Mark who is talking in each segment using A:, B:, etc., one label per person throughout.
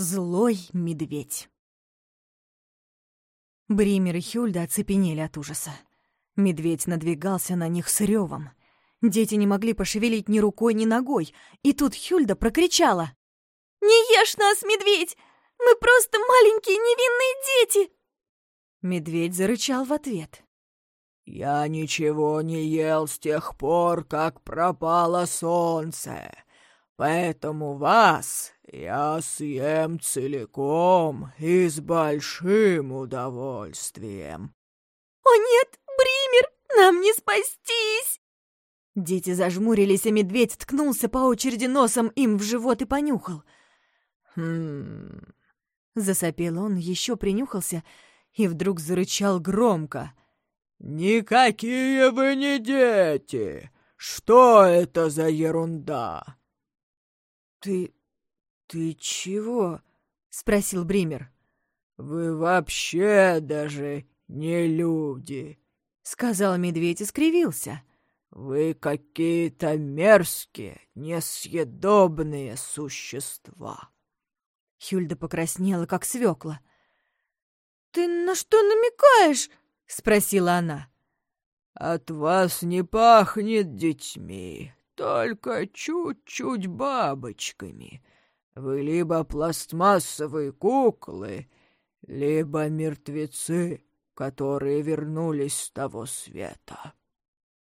A: Злой медведь. Бример и Хюльда оцепенели от ужаса. Медведь надвигался на них с ревом. Дети не могли пошевелить ни рукой, ни ногой, и тут Хюльда прокричала.
B: «Не ешь нас, медведь! Мы просто маленькие невинные дети!»
A: Медведь зарычал в ответ.
C: «Я ничего не ел с тех пор, как пропало солнце. Поэтому вас я съем целиком и с большим удовольствием.
B: О нет, Бример, нам не спастись!
A: Дети зажмурились, а медведь ткнулся по очереди носом им в живот и понюхал.
C: Хм...
A: Засопел он, еще принюхался и вдруг зарычал громко.
C: «Никакие вы не дети! Что это за ерунда?»
A: «Ты... ты чего?» — спросил Бример.
C: «Вы вообще даже не люди», —
A: сказал медведь и скривился.
C: «Вы какие-то мерзкие, несъедобные существа».
A: Хюльда покраснела, как свекла.
B: «Ты на что намекаешь?»
A: — спросила она.
C: «От вас не пахнет детьми только чуть-чуть бабочками. Вы либо пластмассовые куклы, либо мертвецы, которые вернулись с того света.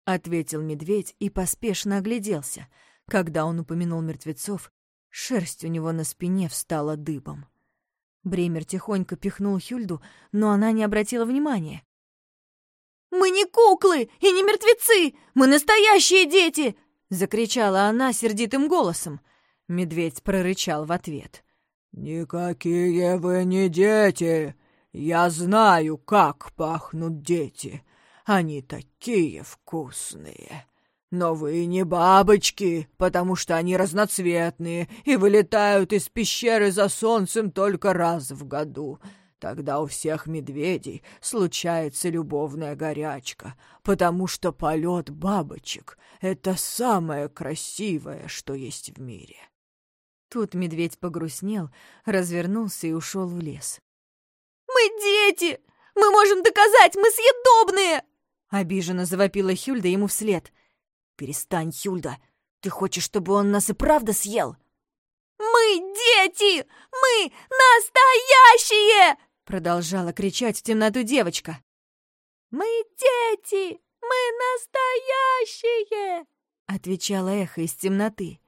A: — ответил медведь и поспешно огляделся. Когда он упомянул мертвецов, шерсть у него на спине встала дыбом. Бремер тихонько пихнул Хюльду, но она не обратила внимания.
B: «Мы не куклы и не мертвецы! Мы настоящие дети!»
A: Закричала она сердитым голосом. Медведь прорычал в ответ.
C: «Никакие вы не дети! Я знаю, как пахнут дети. Они такие вкусные!» Но вы не бабочки, потому что они разноцветные и вылетают из пещеры за солнцем только раз в году. Тогда у всех медведей случается любовная горячка, потому что полет бабочек — это самое красивое, что есть в мире.
A: Тут медведь погрустнел, развернулся и ушел в лес.
B: «Мы дети! Мы можем доказать, мы съедобные!»
A: Обиженно завопила Хюльда ему вслед. «Перестань, Хюльда! Ты хочешь, чтобы он нас и правда съел?»
B: «Мы дети! Мы настоящие!»
A: Продолжала кричать в темноту девочка.
B: «Мы дети! Мы настоящие!»
A: Отвечала эхо из темноты.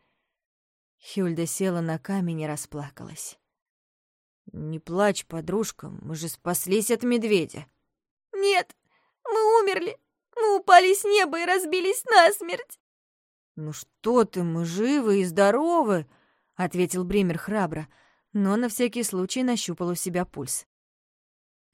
A: Хюльда села на камень и расплакалась. «Не плачь, подружка, мы же спаслись от медведя».
B: «Нет, мы умерли. Мы упали с неба и разбились насмерть».
A: «Ну что ты, мы живы и здоровы», — ответил Бремер храбро, но на всякий случай нащупал у себя пульс.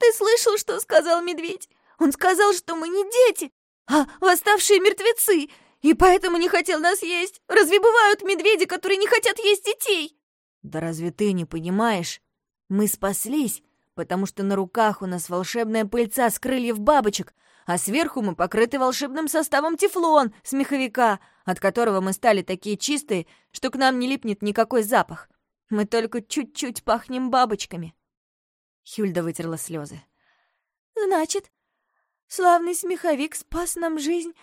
B: Ты слышал, что сказал медведь? Он сказал, что мы не дети, а восставшие мертвецы, и поэтому не хотел нас есть. Разве бывают медведи, которые не хотят есть детей?
A: Да разве ты не понимаешь? Мы спаслись, потому что на руках у нас волшебная пыльца с крыльев бабочек, а сверху мы покрыты волшебным составом тефлон с меховика, от которого мы стали такие чистые, что к нам не липнет никакой запах. Мы только чуть-чуть пахнем бабочками. Хюльда вытерла слезы.
B: «Значит, славный смеховик спас нам жизнь,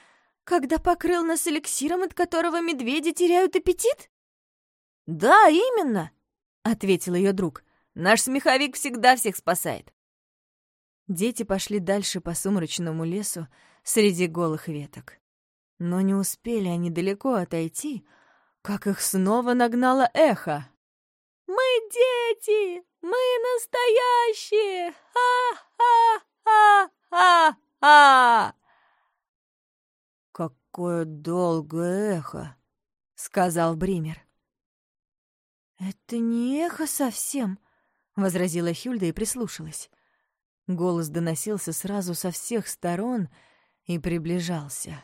B: когда покрыл нас эликсиром, от которого медведи теряют аппетит?»
A: «Да, именно!» — ответил ее друг. «Наш смеховик всегда всех спасает». Дети пошли дальше по сумрачному лесу среди голых веток. Но не успели они далеко отойти, как их снова нагнало эхо.
B: «Мы дети! Мы настоящие! Ха-ха-ха-ха!»
A: «Какое долгое эхо!» — сказал Бример. «Это не эхо совсем», — возразила Хюльда и прислушалась. Голос доносился сразу со всех сторон и приближался.